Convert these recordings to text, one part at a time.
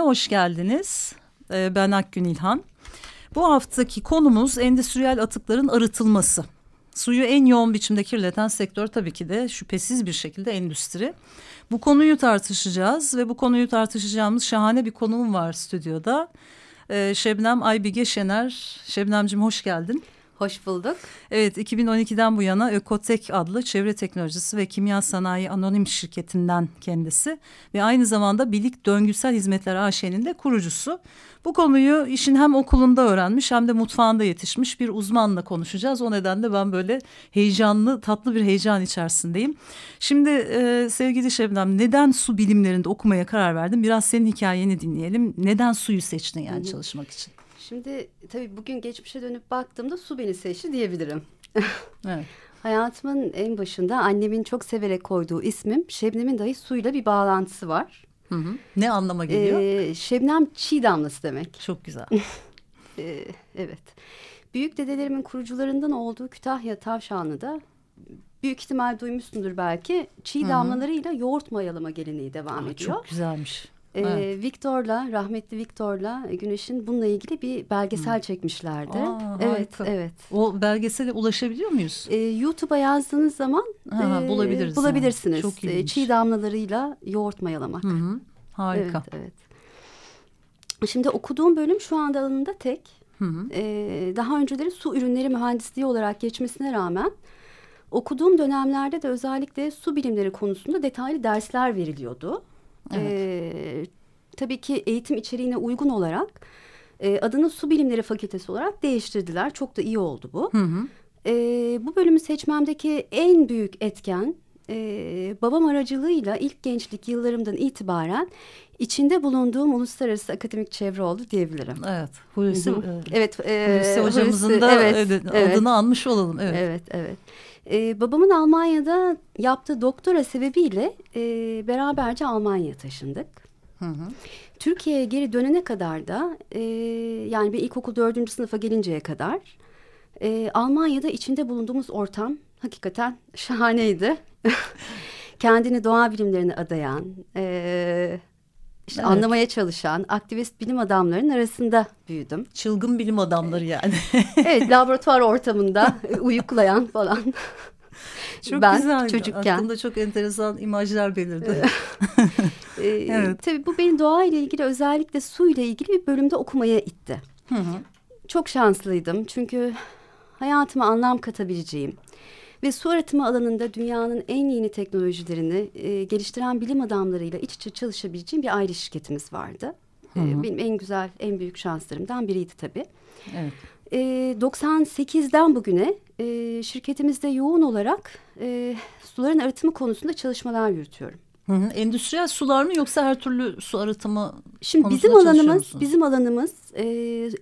Hoş geldiniz. Ee, ben Akgün İlhan. Bu haftaki konumuz endüstriyel atıkların arıtılması. Suyu en yoğun biçimde kirleten sektör tabii ki de şüphesiz bir şekilde endüstri. Bu konuyu tartışacağız ve bu konuyu tartışacağımız şahane bir konuğum var stüdyoda. Ee, Şebnem Aybige Şener. Şebnemciğim hoş geldin. Hoş bulduk. Evet 2012'den bu yana Ökotek adlı çevre teknolojisi ve kimya sanayi anonim şirketinden kendisi ve aynı zamanda Bilik Döngüsel Hizmetler AŞ'nin de kurucusu. Bu konuyu işin hem okulunda öğrenmiş hem de mutfağında yetişmiş bir uzmanla konuşacağız. O nedenle ben böyle heyecanlı, tatlı bir heyecan içerisindeyim. Şimdi e, sevgili Şebnem neden su bilimlerinde okumaya karar verdin? Biraz senin hikayeni dinleyelim. Neden suyu seçtin yani çalışmak için? Şimdi tabii bugün geçmişe dönüp baktığımda su beni seçti diyebilirim. Evet. Hayatımın en başında annemin çok severek koyduğu ismim Şebnem'in dahi suyla bir bağlantısı var. Hı hı. Ne anlama geliyor? Ee, Şebnem çiğ damlası demek. Çok güzel. ee, evet. Büyük dedelerimin kurucularından olduğu Kütahya Tavşanlı'da büyük ihtimal duymuşsundur belki çiğ damlalarıyla yoğurt mayalama geleneği devam Aa, ediyor. Çok güzelmiş. Ee, Evet. Victor'la rahmetli Victor'la Güneş'in bununla ilgili bir belgesel çekmişlerdi. Aa, evet, harika. evet. O belgesele ulaşabiliyor muyuz? Ee, YouTube'a yazdığınız zaman Ha, e, bulabiliriz bulabilirsiniz. Çok ilginç. çiğ damlalarıyla yoğurt mayalamak. Hı hı. Harika. Evet, evet. Şimdi okuduğum bölüm şu anda alanında tek. Hı hı. Daha önceleri su ürünleri mühendisliği olarak geçmesine rağmen okuduğum dönemlerde de özellikle su bilimleri konusunda detaylı dersler veriliyordu. Ee, tabii ki eğitim içeriğine uygun olarak e, adını su bilimleri fakültesi olarak değiştirdiler. Çok da iyi oldu bu. Hı hı. Ee, bu bölümü seçmemdeki en büyük etken e, babam aracılığıyla ilk gençlik yıllarımdan itibaren içinde bulunduğum uluslararası akademik çevre oldu diyebilirim. Evet. Hulusi, Hı hı. e, Evet, e, Hulusi hocamızın Hulusi, da evet, evet, evet. adını anmış olalım. Evet. Evet, evet. Ee, babamın Almanya'da yaptığı doktora sebebiyle e, beraberce Almanya'ya taşındık. Hı hı. Türkiye'ye geri dönene kadar da e, yani bir ilkokul dördüncü sınıfa gelinceye kadar e, Almanya'da içinde bulunduğumuz ortam hakikaten şahaneydi. Kendini doğa bilimlerine adayan, e, işte Evet. anlamaya çalışan aktivist bilim adamlarının arasında büyüdüm. Çılgın bilim adamları yani. Evet laboratuvar ortamında uyuklayan falan. çok ben güzel. çocukken. Aklımda çok enteresan imajlar belirdi. Ee, Evet. Tabii bu beni doğa ile ilgili özellikle su ile ilgili bir bölümde okumaya itti. Hı hı. Çok şanslıydım çünkü hayatıma anlam katabileceğim ve su arıtma alanında dünyanın en yeni teknolojilerini e, geliştiren bilim adamlarıyla iç içe çalışabileceğim bir aile şirketimiz vardı. Ee, benim en güzel, en büyük şanslarımdan biriydi tabii. Evet. E, 98'den bugüne e, şirketimizde yoğun olarak e, suların arıtımı konusunda çalışmalar yürütüyorum. Hı hı. Endüstriyel sular mı yoksa her türlü su arıtımı Şimdi bizim alanımız bizim alanımız e,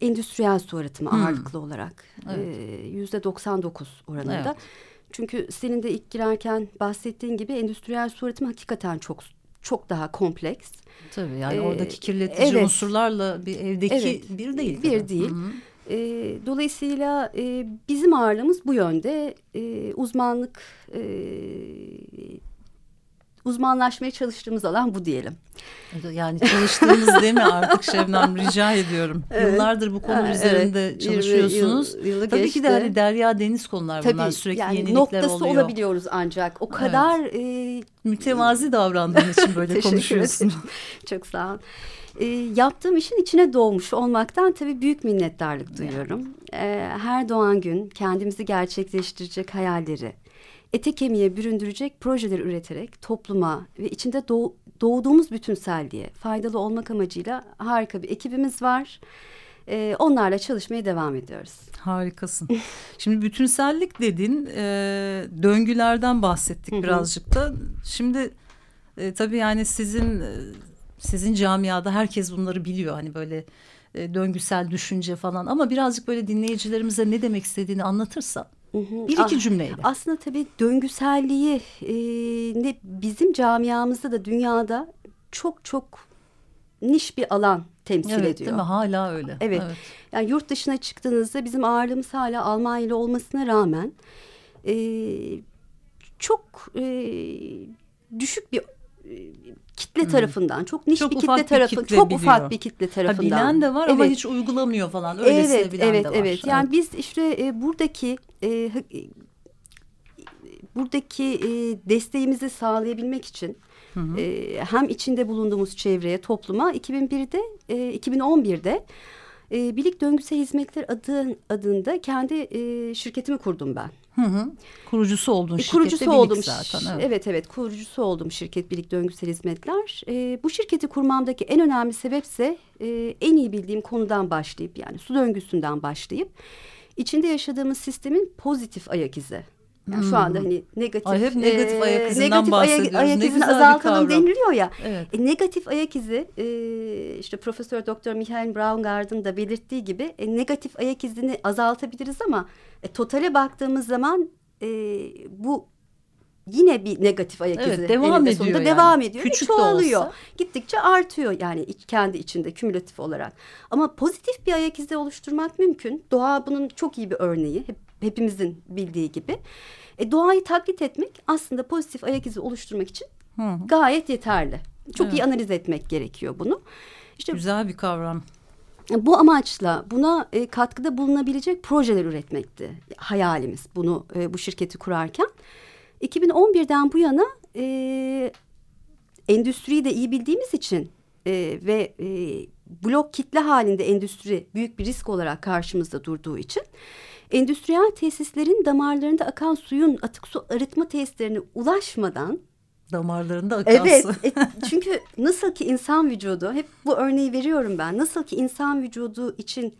endüstriyel su arıtımı Hmm. ağırlıklı olarak Evet. E, yüzde 99 oranında. Evet. Çünkü senin de ilk girerken bahsettiğin gibi endüstriyel su arıtımı hakikaten çok çok daha kompleks. Tabii yani Ee, oradaki kirletici evet. unsurlarla bir evdeki Evet. bir değil. Bir tabii. değil. Hı hı. E, dolayısıyla e, bizim ağırlığımız bu yönde e, uzmanlık e, uzmanlaşmaya çalıştığımız alan bu diyelim. Yani çalıştığımız değil mi artık Şebnem rica ediyorum. Evet. Yıllardır bu konu Ha, üzerinde evet, çalışıyorsunuz. 20 yıl- yılı Tabii ki geçti. de hani derya deniz konular bunlar Tabii sürekli yani yenilikler noktası oluyor. olabiliyoruz ancak o kadar e, Mütevazi davrandığın için böyle konuşuyorsun. Çok sağ ol. Ee, yaptığım işin içine doğmuş olmaktan tabii büyük minnettarlık duyuyorum. Ee, her doğan gün kendimizi gerçekleştirecek hayalleri, ete kemiğe büründürecek projeler üreterek topluma ve içinde doğ, doğduğumuz bütünselliğe faydalı olmak amacıyla harika bir ekibimiz var. Ee, onlarla çalışmaya devam ediyoruz. Harikasın. Şimdi bütünsellik dedin, e, döngülerden bahsettik birazcık da. Şimdi e, tabii yani sizin e, sizin camiada herkes bunları biliyor. Hani böyle e, döngüsel düşünce falan ama birazcık böyle dinleyicilerimize ne demek istediğini anlatırsan. Bir iki Ah, cümleyle. Aslında tabii döngüselliği e, ne bizim camiamızda da dünyada çok çok niş bir alan temsil evet, ediyor. değil mi? Hala öyle. Evet. Yani yurt dışına çıktığınızda bizim ağırlığımız hala Almanya'lı olmasına rağmen e, çok e, düşük bir kitle tarafından, çok niş Çok bir kitle bir tarafı, kitle çok biliyor. ufak bir kitle Ha, tarafından. bilen de var ama Evet. hiç uygulamıyor falan. Öylesine evet, bilen evet, de var. Evet, Yani biz işte e, buradaki e, hı- e, buradaki e, desteğimizi sağlayabilmek için e, hem içinde bulunduğumuz çevreye, topluma 2001'de, e, 2011'de e, Birlik Döngüsel Hizmetler adı, adında kendi e, şirketimi kurdum ben. Hı hı. Kurucusu olduğun E, kurucusu oldum. zaten. Evet. Evet. evet kurucusu oldum şirket Birlik Döngüsel Hizmetler. E, bu şirketi kurmamdaki en önemli sebepse e, en iyi bildiğim konudan başlayıp yani su döngüsünden başlayıp içinde yaşadığımız sistemin pozitif ayak izi. Yani Şu anda hani negatif, Hmm. Ay, hep negatif ayak izinden negatif bahsediyoruz. ayak Ne izini azaltalım deniliyor ya. Evet. E, negatif ayak izi e, işte Profesör Doktor Michael Braungard'ın da belirttiği gibi e, negatif ayak izini azaltabiliriz ama e, totale baktığımız zaman e, bu yine bir negatif ayak Evet, izi devam ediyor sonunda yani. devam ediyor Küçük ve çoğalıyor. olsa. Gittikçe artıyor yani kendi içinde kümülatif olarak. Ama pozitif bir ayak izi oluşturmak mümkün. Doğa bunun çok iyi bir örneği. Hep, hepimizin bildiği gibi. E, doğayı taklit etmek aslında pozitif ayak izi oluşturmak için Hı hı. gayet yeterli. Çok Evet. iyi analiz etmek gerekiyor bunu. İşte Güzel bir kavram. bu amaçla buna e, katkıda bulunabilecek projeler üretmekti hayalimiz bunu e, bu şirketi kurarken. 2011'den bu yana e, endüstriyi de iyi bildiğimiz için e, ve e, blok kitle halinde endüstri büyük bir risk olarak karşımızda durduğu için endüstriyel tesislerin damarlarında akan suyun atık su arıtma tesislerine ulaşmadan Damarlarında akan Evet. su. e, çünkü nasıl ki insan vücudu hep bu örneği veriyorum ben. Nasıl ki insan vücudu için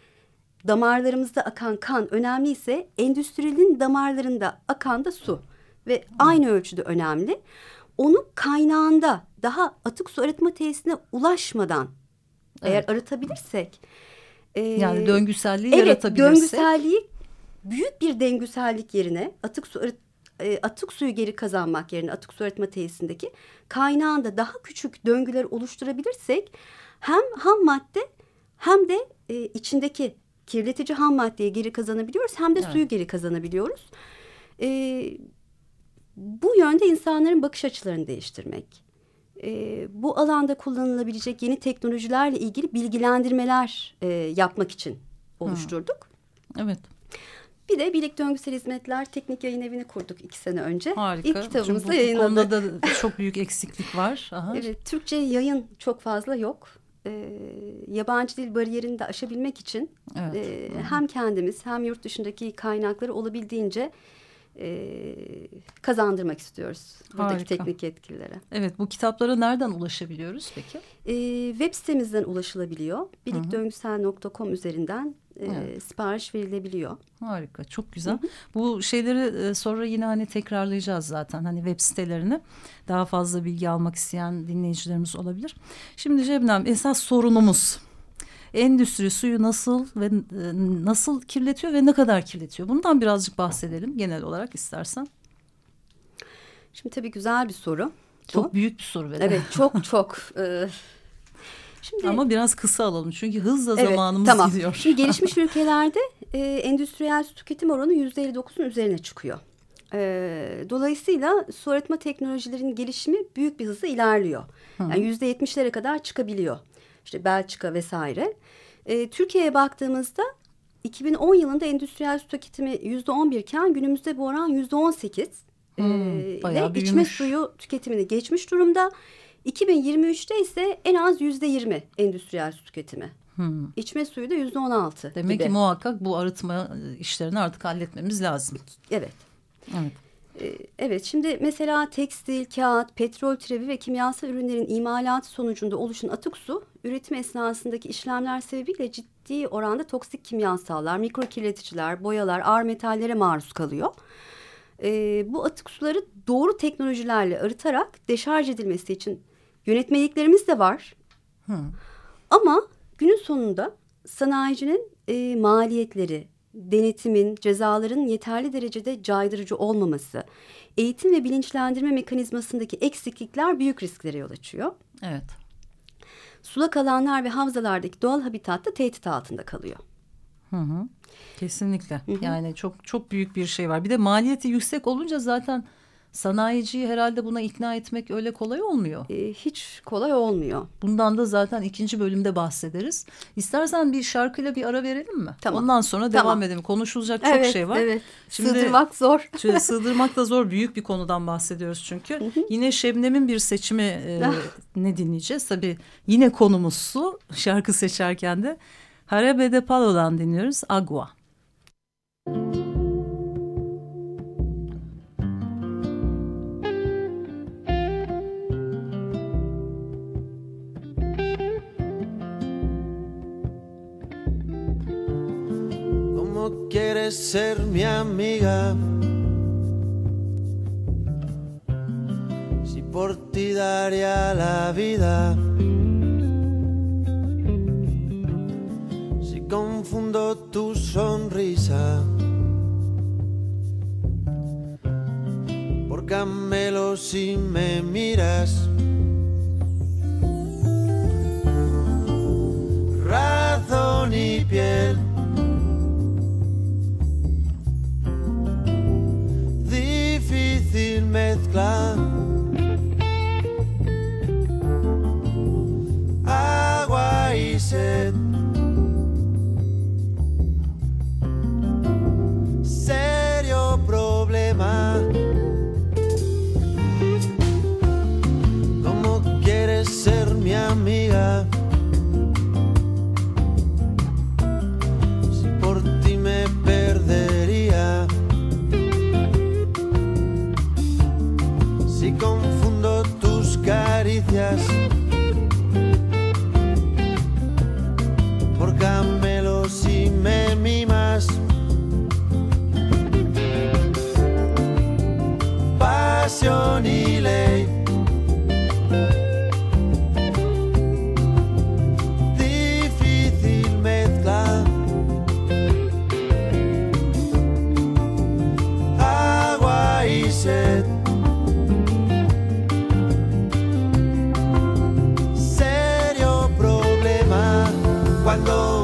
damarlarımızda akan kan önemliyse endüstrinin damarlarında akan da su ve aynı ölçüde önemli. Onu kaynağında daha atık su arıtma tesisine ulaşmadan eğer Evet. arıtabilirsek e, Yani döngüselliği Evet, yaratabilirsek. döngüselliği büyük bir döngüsellik yerine atık su arıt, e, atık suyu geri kazanmak yerine atık su arıtma tesisindeki kaynağında daha küçük döngüler oluşturabilirsek hem ham madde hem de e, içindeki kirletici ham maddeyi geri kazanabiliyoruz hem de Evet. suyu geri kazanabiliyoruz. E, bu yönde insanların bakış açılarını değiştirmek. E, bu alanda kullanılabilecek yeni teknolojilerle ilgili bilgilendirmeler e, yapmak için oluşturduk. Evet. Bir de Birlik Döngüsel Hizmetler Teknik Yayın Evi'ni kurduk iki sene önce. Harika. İlk kitabımızı bu yayınladık. konuda da çok büyük eksiklik var. Aha. Evet, Türkçe yayın çok fazla yok. Ee, yabancı dil bariyerini de aşabilmek için Evet. e, hem kendimiz hem yurt dışındaki kaynakları olabildiğince e, kazandırmak istiyoruz buradaki Harika. teknik yetkililere. Evet bu kitaplara nereden ulaşabiliyoruz peki? E, web sitemizden ulaşılabiliyor. birlikdöngüsel.com üzerinden e, Evet. sipariş verilebiliyor. Harika çok güzel. Bu şeyleri e, sonra yine hani tekrarlayacağız zaten hani web sitelerini. Daha fazla bilgi almak isteyen dinleyicilerimiz olabilir. Şimdi Cebnem esas sorunumuz endüstri suyu nasıl ve e, nasıl kirletiyor ve ne kadar kirletiyor? Bundan birazcık bahsedelim genel olarak istersen. Şimdi tabii güzel bir soru. bu. Çok büyük bir soru de. Evet çok çok. e, şimdi Ama biraz kısa alalım çünkü hızla Evet, zamanımız tamam. gidiyor. Şimdi gelişmiş ülkelerde e, endüstriyel su tüketim oranı yüzde 59'un üzerine çıkıyor. E, dolayısıyla su arıtma teknolojilerinin gelişimi büyük bir hızla ilerliyor. Yani yüzde yetmişlere kadar çıkabiliyor. İşte Belçika vesaire. E, Türkiye'ye baktığımızda 2010 yılında endüstriyel su tüketimi yüzde 11 iken günümüzde bu oran yüzde 18. E, Hmm, ve içme büyümüş. suyu tüketimini geçmiş durumda. 2023'te ise en az yüzde 20 endüstriyel su tüketimi. Hmm. İçme suyu da yüzde 16 Demek gibi. ki muhakkak bu arıtma işlerini artık halletmemiz lazım. Evet. Evet. Ee, evet şimdi mesela tekstil, kağıt, petrol türevi ve kimyasal ürünlerin imalatı sonucunda oluşan atık su üretim esnasındaki işlemler sebebiyle ciddi oranda toksik kimyasallar, mikro kirleticiler, boyalar, ağır metallere maruz kalıyor. Ee, bu atık suları doğru teknolojilerle arıtarak deşarj edilmesi için yönetmeliklerimiz de var. Hı. Ama günün sonunda sanayicinin e, maliyetleri, denetimin, cezaların yeterli derecede caydırıcı olmaması, eğitim ve bilinçlendirme mekanizmasındaki eksiklikler büyük risklere yol açıyor. Evet. Sulak alanlar ve havzalardaki doğal habitat da tehdit altında kalıyor. Hı hı. Kesinlikle. Yani çok çok büyük bir şey var. Bir de maliyeti yüksek olunca zaten sanayiciyi herhalde buna ikna etmek öyle kolay olmuyor. E, hiç kolay olmuyor. Bundan da zaten ikinci bölümde bahsederiz. İstersen bir şarkıyla bir ara verelim mi? Tamam. Ondan sonra Tamam. devam edelim. Konuşulacak çok evet, şey var. Evet. Şimdi- Sığdırmak zor. Şöyle sığdırmak da zor büyük bir konudan bahsediyoruz çünkü. Yine Şebnem'in bir seçimi e, Ah. ne dinleyeceğiz? Tabii yine konumuz su şarkı seçerken de Harabe de Palo'dan dinliyoruz Agua. ¿Cómo quieres ser mi amiga? Si por ti daría la vida. Si confundo tu sonrisa. Por camelo si me miras. clouds. Cuando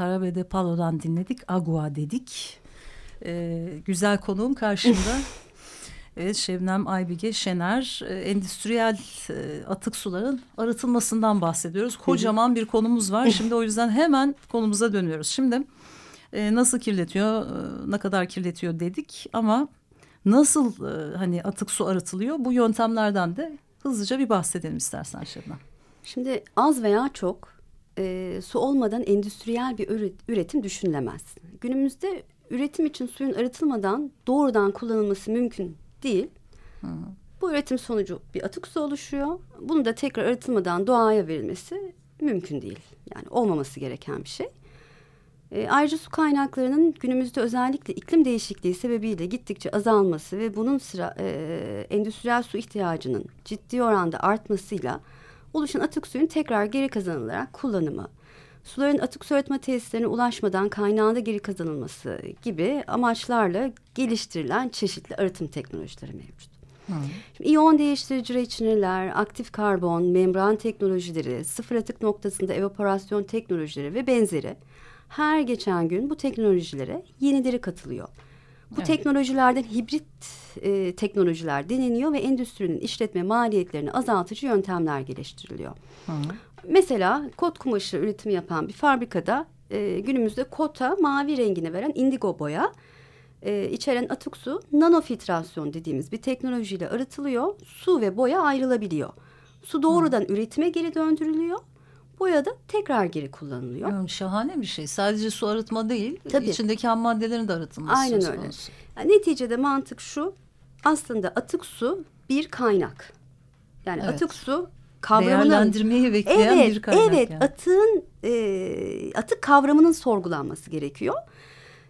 Evet Harabe de Palo'dan dinledik. Agua dedik. Ee, güzel konuğum karşımda. evet Şebnem Aybige Şener. Ee, endüstriyel e, atık suların arıtılmasından bahsediyoruz. Kocaman bir konumuz var. Şimdi o yüzden hemen konumuza dönüyoruz. Şimdi e, nasıl kirletiyor, e, ne kadar kirletiyor dedik ama nasıl e, hani atık su arıtılıyor? Bu yöntemlerden de hızlıca bir bahsedelim istersen Şebnem. Şimdi az veya çok e, su olmadan endüstriyel bir üretim düşünülemez. Günümüzde üretim için suyun arıtılmadan doğrudan kullanılması mümkün değil. Hı. Bu üretim sonucu bir atık su oluşuyor. Bunu da tekrar arıtılmadan doğaya verilmesi mümkün değil. Yani olmaması gereken bir şey. E, ayrıca su kaynaklarının günümüzde özellikle iklim değişikliği sebebiyle gittikçe azalması ve bunun sıra e, endüstriyel su ihtiyacının ciddi oranda artmasıyla oluşan atık suyun tekrar geri kazanılarak kullanımı, suların atık su arıtma tesislerine ulaşmadan kaynağında geri kazanılması gibi amaçlarla geliştirilen çeşitli arıtım teknolojileri mevcut. Şimdi iyon değiştirici reçineler, aktif karbon, membran teknolojileri, sıfır atık noktasında evaporasyon teknolojileri ve benzeri her geçen gün bu teknolojilere yenileri katılıyor. Bu evet. teknolojilerden hibrit e, teknolojiler deneniyor ve endüstrinin işletme maliyetlerini azaltıcı yöntemler geliştiriliyor. Hı. Mesela kot kumaşı üretimi yapan bir fabrikada e, günümüzde kota mavi rengini veren indigo boya e, içeren atık su nanofiltrasyon dediğimiz bir teknolojiyle arıtılıyor. Su ve boya ayrılabiliyor. Su doğrudan Hı. üretime geri döndürülüyor boya da tekrar geri kullanılıyor. Yani şahane bir şey. Sadece su arıtma değil, Tabii. içindeki ham maddelerin de arıtılması Aynen öyle. Yani neticede mantık şu. Aslında atık su bir kaynak. Yani evet. atık su kavramının değerlendirmeyi bekleyen evet, bir kaynak. Evet, yani. atığın e, atık kavramının sorgulanması gerekiyor.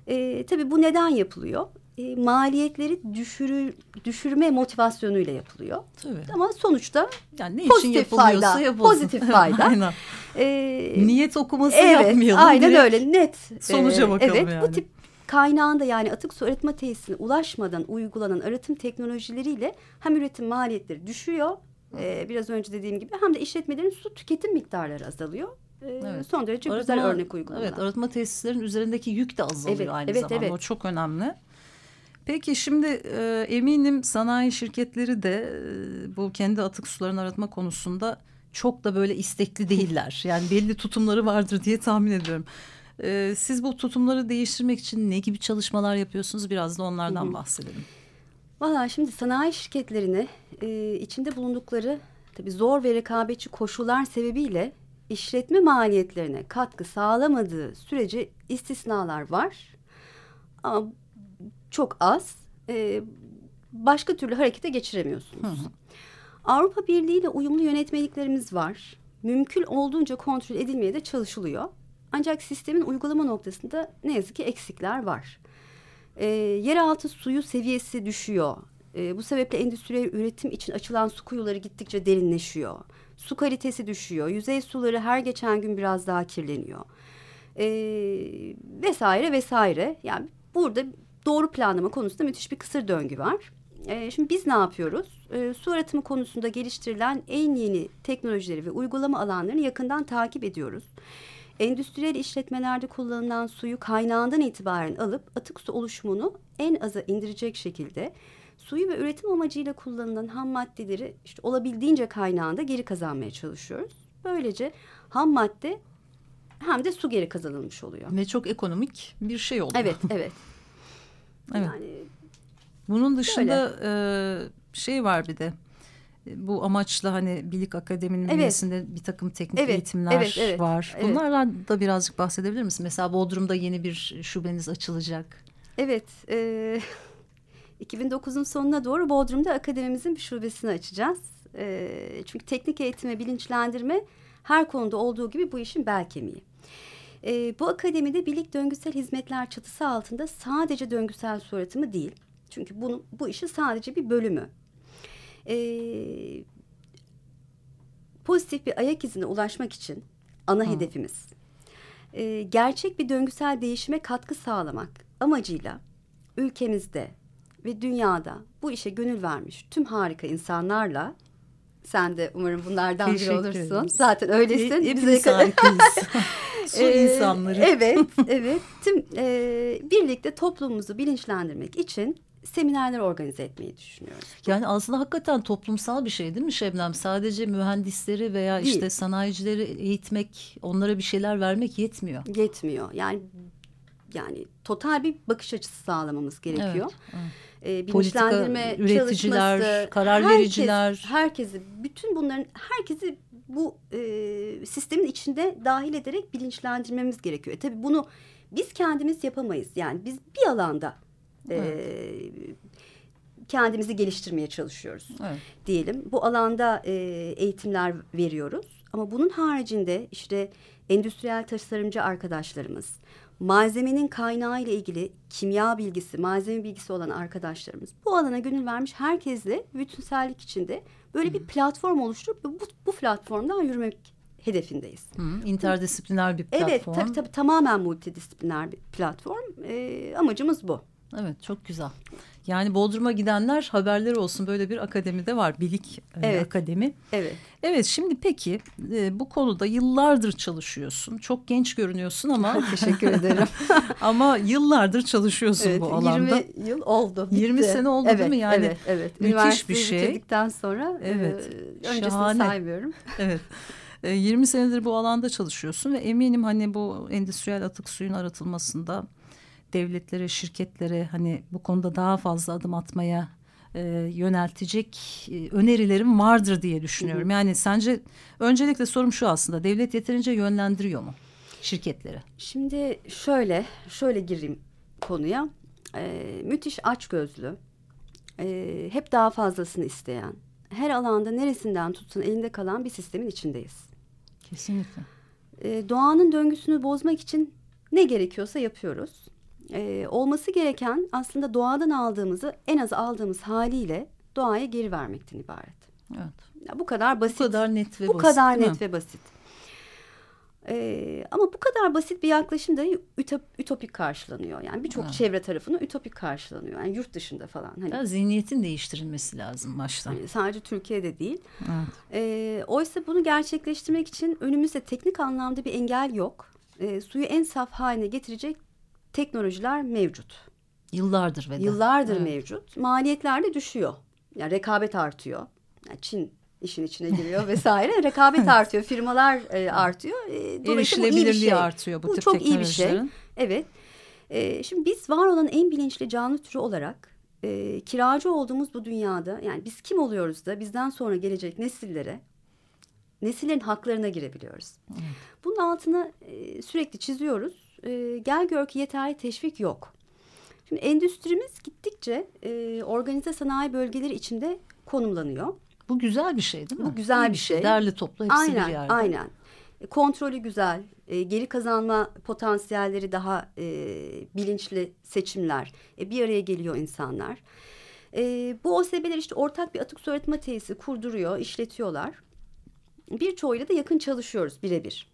E, tabii bu neden yapılıyor? E, maliyetleri düşürü, düşürme motivasyonuyla yapılıyor. Tabii. Ama sonuçta yani ne pozitif için fayda, yapılsın. pozitif fayda. aynen. Ee, Niyet okuması evet, yapmayalım. Aynen öyle net. Sonuca ee, bakalım evet, yani. Bu tip kaynağında yani atık su arıtma tesisine ulaşmadan uygulanan arıtım teknolojileriyle hem üretim maliyetleri düşüyor. E, biraz önce dediğim gibi hem de işletmelerin su tüketim miktarları azalıyor. E, evet. Son derece arıtma, güzel örnek uygulamalar. Evet arıtma tesislerin üzerindeki yük de azalıyor evet, aynı evet, zamanda. Evet. O çok önemli. Peki şimdi e, eminim sanayi şirketleri de e, bu kendi atık sularını aratma konusunda çok da böyle istekli değiller. Yani belli tutumları vardır diye tahmin ediyorum. E, siz bu tutumları değiştirmek için ne gibi çalışmalar yapıyorsunuz? Biraz da onlardan Hı -hı. bahsedelim. Valla şimdi sanayi şirketlerini e, içinde bulundukları tabii zor ve rekabetçi koşullar sebebiyle işletme maliyetlerine katkı sağlamadığı sürece istisnalar var. Ama çok az. E, başka türlü harekete geçiremiyorsunuz. Hı hı. Avrupa Birliği ile uyumlu yönetmeliklerimiz var. Mümkün olduğunca kontrol edilmeye de çalışılıyor. Ancak sistemin uygulama noktasında ne yazık ki eksikler var. E, yeraltı suyu seviyesi düşüyor. E, bu sebeple endüstriyel üretim için açılan su kuyuları gittikçe derinleşiyor. Su kalitesi düşüyor. Yüzey suları her geçen gün biraz daha kirleniyor. E, vesaire vesaire. Yani burada doğru planlama konusunda müthiş bir kısır döngü var. E, şimdi biz ne yapıyoruz? E, su arıtımı konusunda geliştirilen en yeni teknolojileri ve uygulama alanlarını yakından takip ediyoruz. Endüstriyel işletmelerde kullanılan suyu kaynağından itibaren alıp atık su oluşumunu en aza indirecek şekilde suyu ve üretim amacıyla kullanılan ham maddeleri işte olabildiğince kaynağında geri kazanmaya çalışıyoruz. Böylece ham madde hem de su geri kazanılmış oluyor. Ve çok ekonomik bir şey oluyor. Evet, evet. Evet. Yani bunun dışında e, şey var bir de e, bu amaçla hani Bilik Akademi'nin evet. bünyesinde bir takım teknik evet, eğitimler evet, evet, var. Evet. Bunlardan da birazcık bahsedebilir misin? Mesela Bodrum'da yeni bir şubeniz açılacak. Evet. E, 2009'un sonuna doğru Bodrum'da akademimizin bir şubesini açacağız. E, çünkü teknik eğitim ve bilinçlendirme her konuda olduğu gibi bu işin bel kemiği. E, bu akademide birlik döngüsel hizmetler çatısı altında sadece döngüsel su öğretimi değil. Çünkü bunu, bu işin sadece bir bölümü. E, pozitif bir ayak izine ulaşmak için ana Hı. hedefimiz e, gerçek bir döngüsel değişime katkı sağlamak amacıyla ülkemizde ve dünyada bu işe gönül vermiş tüm harika insanlarla sen de umarım bunlardan biri olursun. Zaten öylesin. Hepimiz harikayız. Su Ee, insanları. Evet, evet. Tüm e, birlikte toplumumuzu bilinçlendirmek için seminerler organize etmeyi düşünüyoruz. Yani aslında hakikaten toplumsal bir şey değil mi Şebnem? Sadece mühendisleri veya Değil. işte sanayicileri eğitmek, onlara bir şeyler vermek yetmiyor. Yetmiyor. Yani yani total bir bakış açısı sağlamamız gerekiyor. Evet, Ee, Politika, bilinçlendirme üreticiler, çalışması, karar herkes- vericiler. herkesi, bütün bunların herkesi bu e, sistemin içinde dahil ederek bilinçlendirmemiz gerekiyor. E, tabii bunu biz kendimiz yapamayız. Yani biz bir alanda e, kendimizi geliştirmeye çalışıyoruz Evet. diyelim. Bu alanda e, eğitimler veriyoruz. Ama bunun haricinde işte endüstriyel tasarımcı arkadaşlarımız, malzemenin kaynağı ile ilgili kimya bilgisi, malzeme bilgisi olan arkadaşlarımız, bu alana gönül vermiş herkesle bütünsellik içinde böyle bir platform oluşturup bu, bu platformdan yürümek hedefindeyiz. Hı, interdisipliner bir platform. Evet, tabii tabii tamamen multidisipliner bir platform. E, amacımız bu. Evet çok güzel. Yani Bodrum'a gidenler haberleri olsun böyle bir akademide var. Bilik e, Evet. Akademi. Evet. Evet şimdi peki e, bu konuda yıllardır çalışıyorsun. Çok genç görünüyorsun ama Teşekkür ederim. ama yıllardır çalışıyorsun Evet, bu alanda. 20 yıl oldu. 20 bitti. sene oldu evet, değil mi? Yani evet, evet. müthiş bir şey. bitirdikten sonra Evet, e, öncesini şahane. saymıyorum. Evet. E, 20 senedir bu alanda çalışıyorsun ve eminim hani bu endüstriyel atık suyun aratılmasında devletlere, şirketlere hani bu konuda daha fazla adım atmaya e, yöneltecek e, önerilerim vardır diye düşünüyorum. Yani sence öncelikle sorum şu aslında devlet yeterince yönlendiriyor mu şirketlere? Şimdi şöyle, şöyle gireyim konuya. E, müthiş açgözlü, e, hep daha fazlasını isteyen, her alanda neresinden tutsun elinde kalan bir sistemin içindeyiz. Kesinlikle. E, doğanın döngüsünü bozmak için ne gerekiyorsa yapıyoruz. E, olması gereken aslında doğadan aldığımızı en az aldığımız haliyle doğaya geri vermekten ibaret. Evet. Ya bu kadar basit. Bu kadar net ve bu basit, kadar değil mi? net ve basit. Ee, ama bu kadar basit bir yaklaşım da ütop, ütopik karşılanıyor. Yani birçok Evet. çevre tarafından ütopik karşılanıyor. Yani yurt dışında falan. Hani, Ya zihniyetin değiştirilmesi lazım baştan. hani sadece Türkiye'de değil. Evet. Ee, oysa bunu gerçekleştirmek için önümüzde teknik anlamda bir engel yok. Ee, suyu en saf haline getirecek teknolojiler mevcut. Yıllardır ve. Yıllardır Evet. mevcut. Maliyetler de düşüyor. Yani rekabet artıyor. Yani Çin işin içine giriyor vesaire. Rekabet artıyor, firmalar e, artıyor. E, dolayısıyla bu iyi bir şey. artıyor bu, Bu tip çok iyi bir şey. Evet. E, şimdi biz var olan en bilinçli canlı türü olarak e, kiracı olduğumuz bu dünyada yani biz kim oluyoruz da bizden sonra gelecek nesillere nesillerin haklarına girebiliyoruz. Bunun altını e, sürekli çiziyoruz. E, gel gör ki yeterli teşvik yok. Şimdi endüstrimiz gittikçe e, organize sanayi bölgeleri içinde konumlanıyor. Bu güzel bir şey değil mi? Bu güzel bir şey. Derli toplu hepsi aynen, bir yerde. aynen. E, Kontrolü güzel, e, geri kazanma potansiyelleri daha e, bilinçli seçimler. E, bir araya geliyor insanlar. E, bu OSB'ler işte ortak bir atık su öğretme tesisi kurduruyor, işletiyorlar. Birçoğuyla da yakın çalışıyoruz birebir.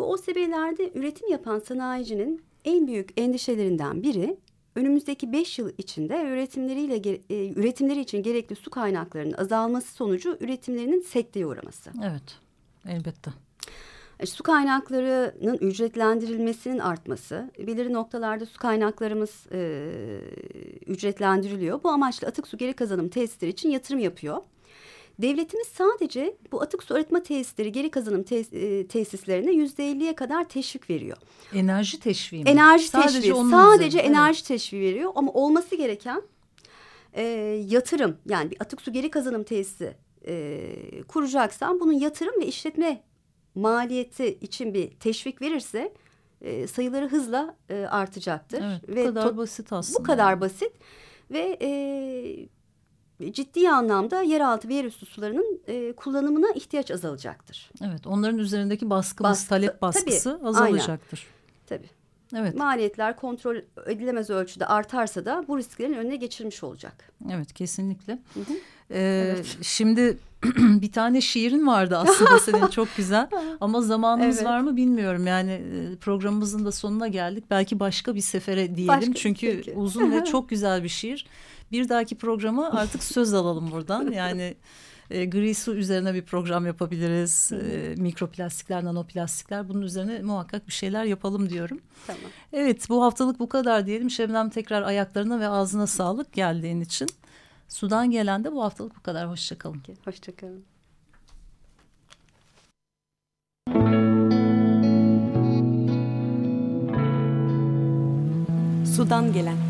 Bu OSB'lerde üretim yapan sanayicinin en büyük endişelerinden biri önümüzdeki beş yıl içinde üretimleriyle e, üretimleri için gerekli su kaynaklarının azalması sonucu üretimlerinin sekteye uğraması. Evet. Elbette. E, Su kaynaklarının ücretlendirilmesinin artması, belirli noktalarda su kaynaklarımız e, ücretlendiriliyor. Bu amaçla atık su geri kazanım tesisleri için yatırım yapıyor. Devletimiz sadece bu atık su arıtma tesisleri geri kazanım tes- e, tesislerine yüzde elliye kadar teşvik veriyor. Enerji teşviği mi? Enerji Sadece teşviği, onun sadece üzerine, enerji teşviği veriyor ama olması gereken e, yatırım yani bir atık su geri kazanım tesisi e, kuracaksan bunun yatırım ve işletme maliyeti için bir teşvik verirse e, sayıları hızla e, artacaktır. Evet, bu ve kadar basit aslında. bu kadar basit ve e, ciddi anlamda yeraltı ve yerüstü sularının e, kullanımına ihtiyaç azalacaktır. Evet, onların üzerindeki baskımız, Baskı, talep tabii, baskısı aynen. azalacaktır. Tabii. Evet, Maliyetler kontrol edilemez ölçüde artarsa da bu risklerin önüne geçirmiş olacak. evet kesinlikle. hı. Ee, Şimdi bir tane şiirin vardı aslında senin çok güzel ama zamanımız Evet. var mı bilmiyorum. Yani e, programımızın da sonuna geldik. Belki başka bir sefere diyelim Başka- çünkü peki. uzun ve çok güzel bir şiir. Bir dahaki programa artık söz alalım buradan. Yani E, gri su üzerine bir program yapabiliriz. E, mikroplastikler, nanoplastikler bunun üzerine muhakkak bir şeyler yapalım diyorum. Tamam. Evet bu haftalık bu kadar diyelim. Şebnem tekrar ayaklarına ve ağzına sağlık geldiğin için. Sudan gelen de bu haftalık bu kadar. Hoşçakalın. Hoşçakalın. Sudan gelen.